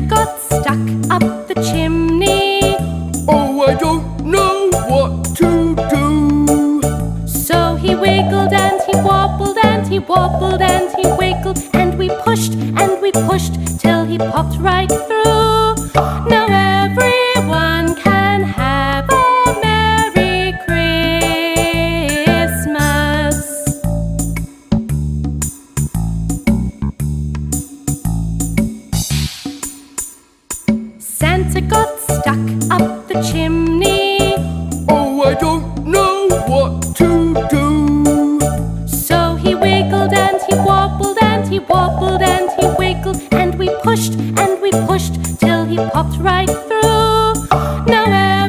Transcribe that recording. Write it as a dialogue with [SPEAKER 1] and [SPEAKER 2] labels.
[SPEAKER 1] got stuck up the chimney.
[SPEAKER 2] Oh, I don't know what to do.
[SPEAKER 1] So he wiggled and he wobbled and he wobbled and he wiggled and we pushed and we pushed till he popped right through. It got stuck up the chimney.
[SPEAKER 2] Oh, I don't know what to do.
[SPEAKER 1] So he wiggled and he wobbled and he wobbled and he wiggled and we pushed and we pushed till he popped right through. Now